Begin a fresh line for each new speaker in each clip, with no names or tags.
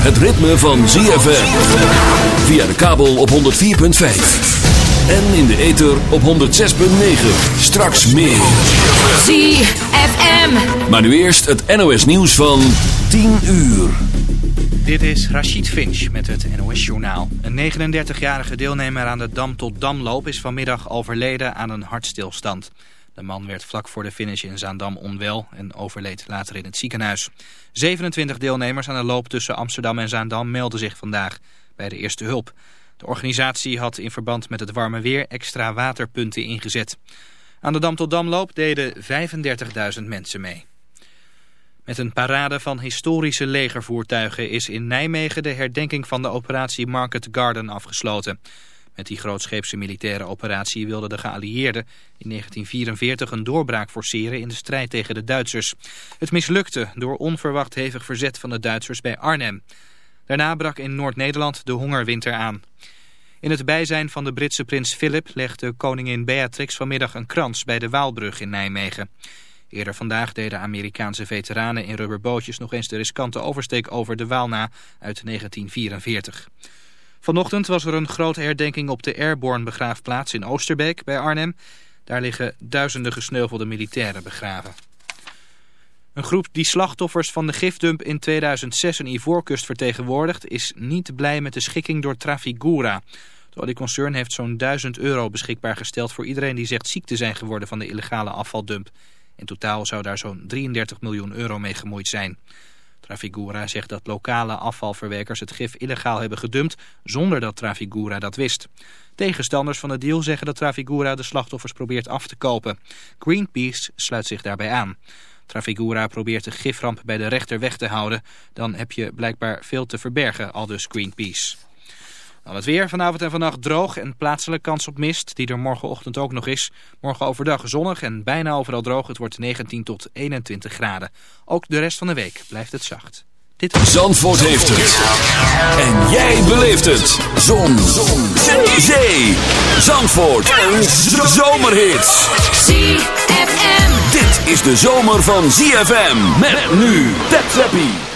Het ritme van ZFM. Via de kabel op 104.5. En in de ether op 106.9. Straks meer. ZFM. Maar nu eerst het NOS nieuws van 10 uur.
Dit is Rachid Finch met het NOS Journaal. Een 39-jarige deelnemer aan de Dam tot Damloop is vanmiddag overleden aan een hartstilstand. De man werd vlak voor de finish in Zaandam onwel en overleed later in het ziekenhuis. 27 deelnemers aan de loop tussen Amsterdam en Zaandam melden zich vandaag bij de eerste hulp. De organisatie had in verband met het warme weer extra waterpunten ingezet. Aan de Dam tot Damloop deden 35.000 mensen mee. Met een parade van historische legervoertuigen is in Nijmegen de herdenking van de operatie Market Garden afgesloten. Met die grootscheepse militaire operatie wilden de geallieerden in 1944 een doorbraak forceren in de strijd tegen de Duitsers. Het mislukte door onverwacht hevig verzet van de Duitsers bij Arnhem. Daarna brak in Noord-Nederland de hongerwinter aan. In het bijzijn van de Britse prins Philip legde koningin Beatrix vanmiddag een krans bij de Waalbrug in Nijmegen. Eerder vandaag deden Amerikaanse veteranen in rubberbootjes nog eens de riskante oversteek over de Waalna uit 1944. Vanochtend was er een grote herdenking op de Airborne begraafplaats in Oosterbeek bij Arnhem. Daar liggen duizenden gesneuvelde militairen begraven. Een groep die slachtoffers van de gifdump in 2006 in Ivoorkust vertegenwoordigt... is niet blij met de schikking door Trafigura. De olieconcern heeft zo'n 1000 euro beschikbaar gesteld... voor iedereen die zegt ziek te zijn geworden van de illegale afvaldump. In totaal zou daar zo'n 33 miljoen euro mee gemoeid zijn. Trafigura zegt dat lokale afvalverwerkers het gif illegaal hebben gedumpt zonder dat Trafigura dat wist. Tegenstanders van de deal zeggen dat Trafigura de slachtoffers probeert af te kopen. Greenpeace sluit zich daarbij aan. Trafigura probeert de giframp bij de rechter weg te houden. Dan heb je blijkbaar veel te verbergen, aldus Greenpeace. Dan het weer. Vanavond en vannacht droog en plaatselijk kans op mist, die er morgenochtend ook nog is. Morgen overdag zonnig en bijna overal droog. Het wordt 19 tot 21 graden. Ook de rest van de week blijft het zacht.
Dit Zandvoort heeft het. En jij beleeft het. Zon. Zon. Zee. Zee. Zandvoort. Een zomerhit. ZFM. Dit is de zomer van ZFM. Met nu.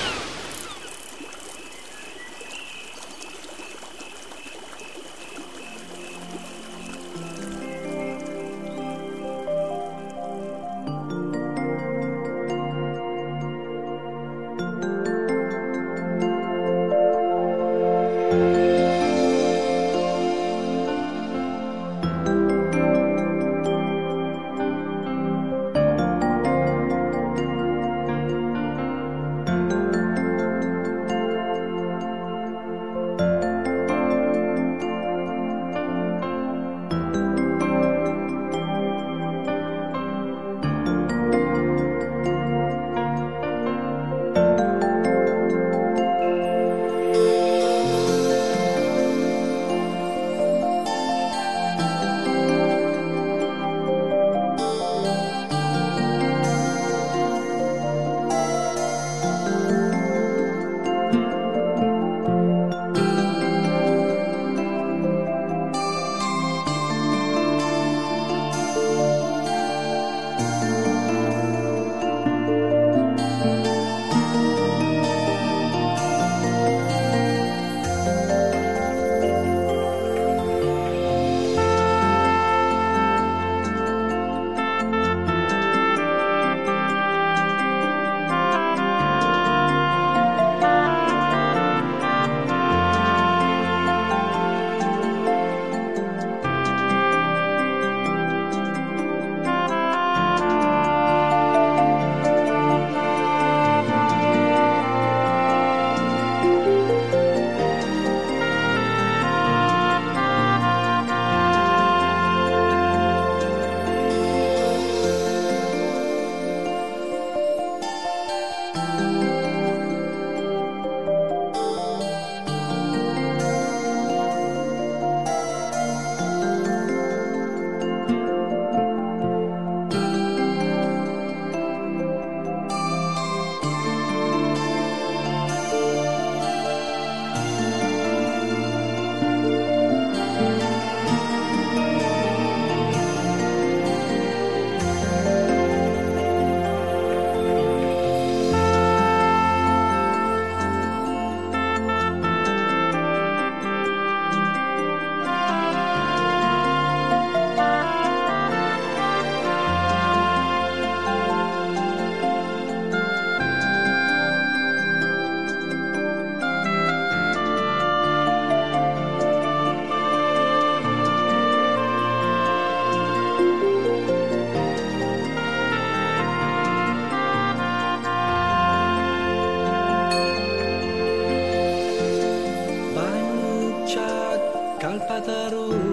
Tataru.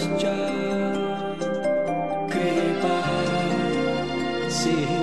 Tap Zappie.
aflevering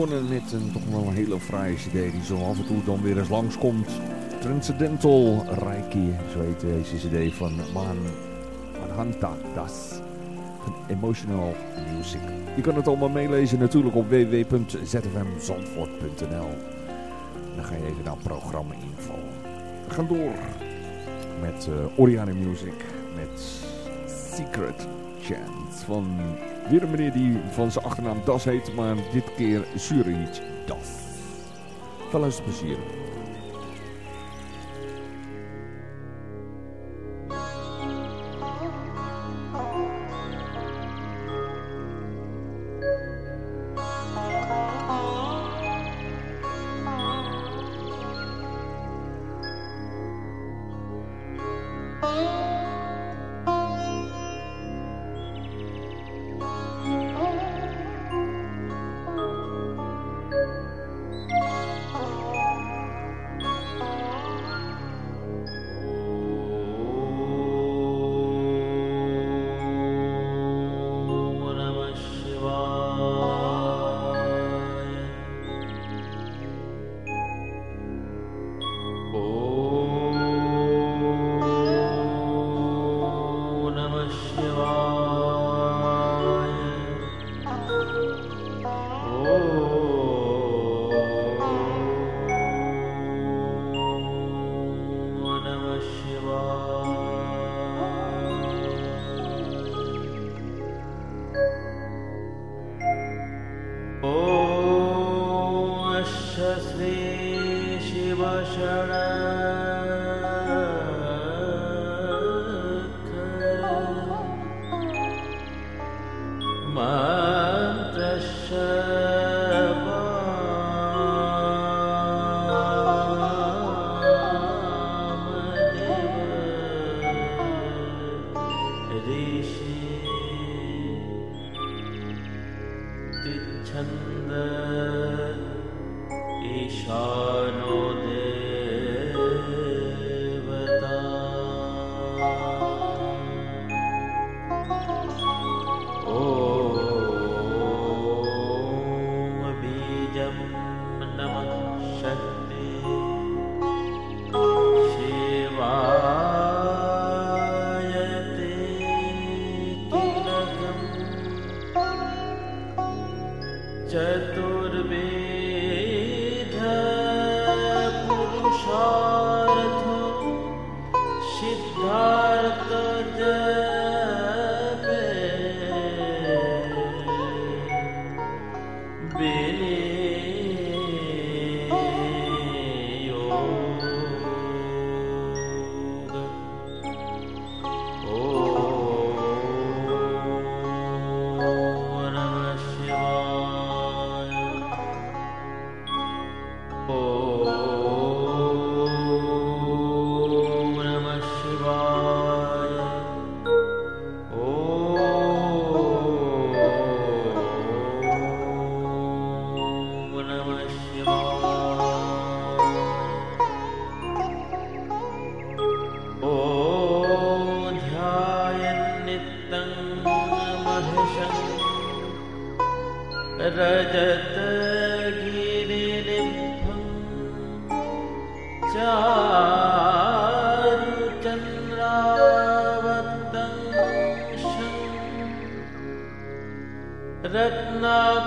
begonnen met een toch wel een hele fraaie cd die zo af en toe dan weer eens langskomt. Transcendental Reiki, zo heet deze cd van Man Manhanta Das. Emotional Music. Je kan het allemaal meelezen natuurlijk op www.zfmzandvoort.nl Dan ga je even naar programma info. We gaan door met uh, Oriane Music, met Secret Chance. Van weer een meneer die van zijn achternaam Das heet, maar dit keer Zurich Das. Veel plezier.
तिच्छन्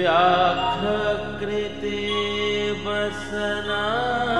व्याघ्रकृते वसना।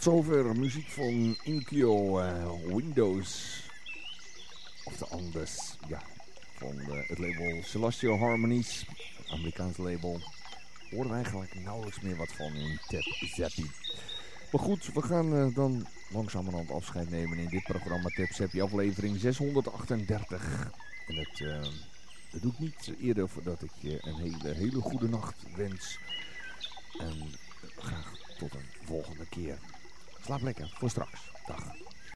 Tot zover muziek van Inkyo uh, Windows. Of de Andes, ja. Van uh, het label Celestial Harmonies. Amerikaans label. Horen we eigenlijk nauwelijks meer wat van in Tap Zappie. Maar goed, we gaan uh, dan langzamerhand afscheid nemen in dit programma Tap Zappie aflevering 638. En het, dat doe ik niet eerder voordat ik je een hele, hele goede nacht wens. En graag tot een volgende keer. Slaap lekker, voor straks. Dag.